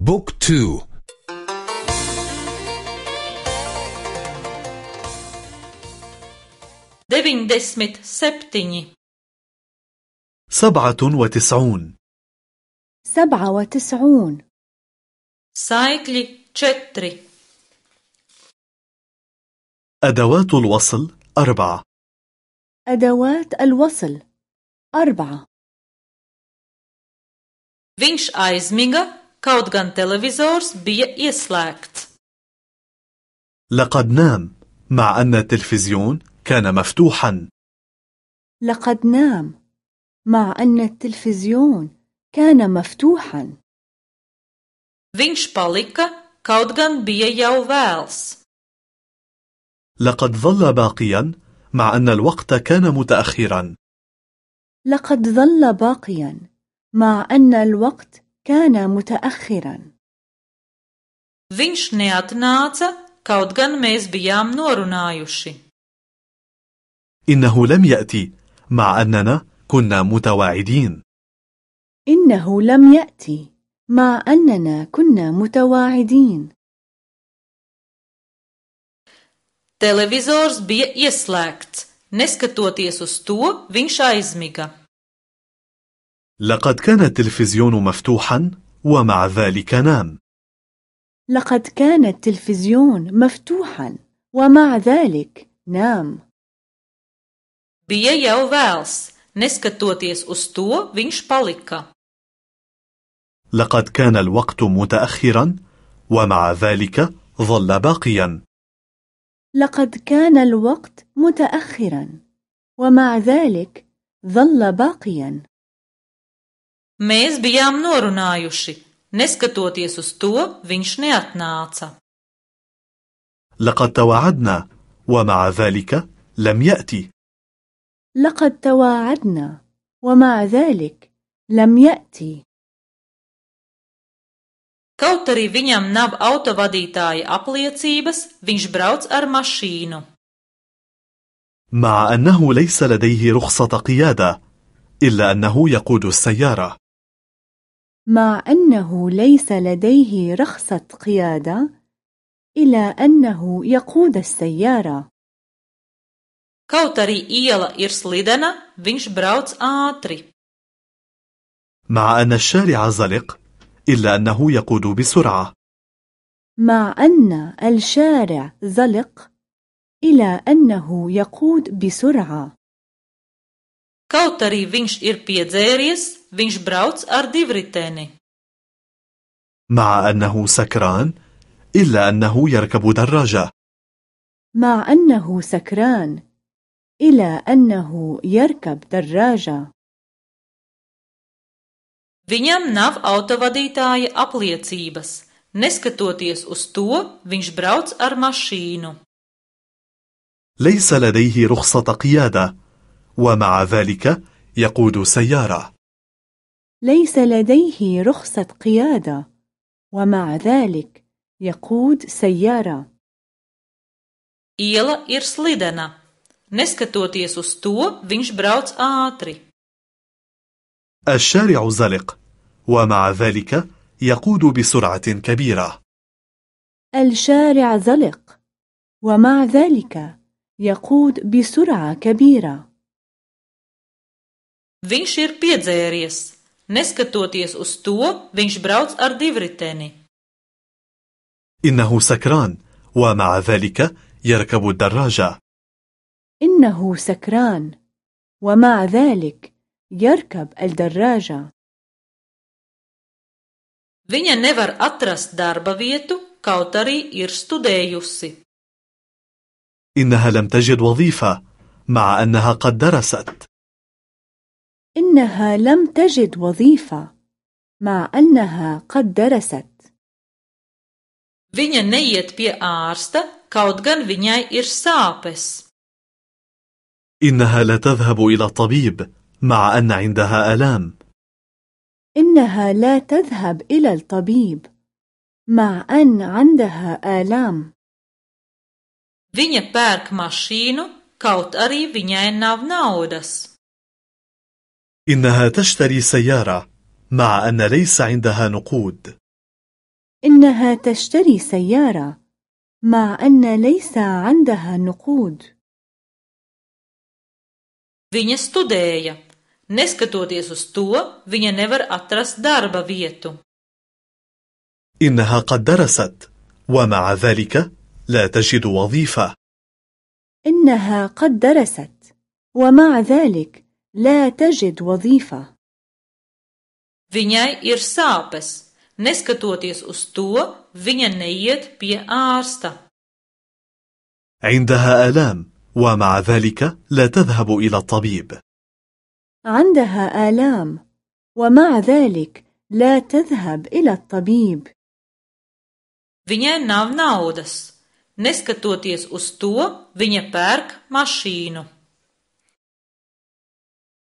بوك تو. Deviņdesmit septiņi, سبعة وتسعون. سبعة وتسعون. Saikļi četri, أدوات الوصل أربعة. أدوات الوصل أربعة. Viņš aizmiga, kaut gan televizors bija ieslēgts. لقد نام. مع أن التلفزيون كان مفتوحا. لقد نام. مع أن التلفزيون كان مفتوحا. Viņš palika, kaut gan bija jau vēls. لقد ظل باقيا. مع أن الوقت كان متأخرا. لقد ظل باقيا. مع أن الوقت كان متأخرا Viņš neatnāca, kaut gan mēs bijām norunājuši. إنه لم يأتي مع أننا كنا متواعدين إنه لم يأتي مع أننا كنا متواعدين Televizors bija ieslēgts. Neskatoties uz to, viņš aizmiga. لقد كان التلفزيون مفتوحا ومع ذلك نام لقد كان التلفزيون مفتوحا ومع ذلك نام Bija jau vēls. Neskatoties uz to, viņš palika. لقد كان الوقت متأخرا ومع ذلك ظل باقيا لقد كان الوقت متأخرا ومع ذلك ظل باقيا Mēs bijām norunājuši. Neskatoties uz to, viņš neatnāca. لقد تواعدنا ومع ذلك لم يأتي لقد تواعدنا ومع ذلك لم يأتي Kaut arī viņam nav autovadītāja apliecības, viņš brauc ar mašīnu. مع أنه ليس لديه رخصة قيادة إلا أنه يقود السيارة مع أنه ليس لديه رخصة قيادة إلى أنه يقود السيارة. Kaut arī iela ir slidena, viņš brauc ātri. مع أن الشارع زلق إلا أنه يقود بسرعة. مع أن الشارع زلق إلى أنه يقود بسرعة. Kaut arī viņš ir piedzēries, viņš brauc ar divriteni. مع أنه سكران إلا أنه يركب دراجة مع أنه سكران إلى أنه يركب دراجة Viņam nav autovadītāja apliecības. Neskatoties uz to, viņš brauc ar mašīnu. ليس لديه رخصة قيادة ومع ذلك يقود سيارة ليس لديه رخصة قيادة ومع ذلك يقود سيارة Iela ir slidena. Neskatoties uz to, viņš brauc ātri. الشارع زلق ومع ذلك يقود بسرعة كبيرة الشارع زلق ومع ذلك يقود بسرعة كبيرة Viņš ir piedzēries. Neskatoties uz to, viņš brauc ar divriteni. إنه سكران ومع ذلك يركب الدراجة إنه سكران ومع ذلك يركب الدراجة Viņa nevar atrast darba vietu, kaut arī ir studējusi. إنها لم تجد وظيفة مع أنها قد درست إنها لم تجد وظيفة مع أنها قد درست Viņa neiet pie ārsta, kaut gan viņai ir sāpes. إنها لا تذهب إلى الطبيب مع أن عندها آلام إنها لا تذهب إلى الطبيب مع أن عندها آلام Viņa pērk mašīnu, kaut arī viņai nav naudas. إنها تشتري سيارة مع أن ليس عندها نقود إنها تشتري سيارة مع أن ليس عندها نقود Viņa studēja. Neskatoties uz to, viņa nevar atrast darba vietu. إنها قد درست ومع ذلك لا تجد وظيفة إنها قد درست ومع ذلك لا تجد وظيفة Viņai ir sāpes. Neskatoties uz to, viņa neiet pie ārsta. عندها آلام ومع ذلك لا تذهب إلى الطبيب عندها آلام ومع ذلك لا تذهب إلى الطبيب Viņai nav naudas. Neskatoties uz to, viņa pērk mašīnu.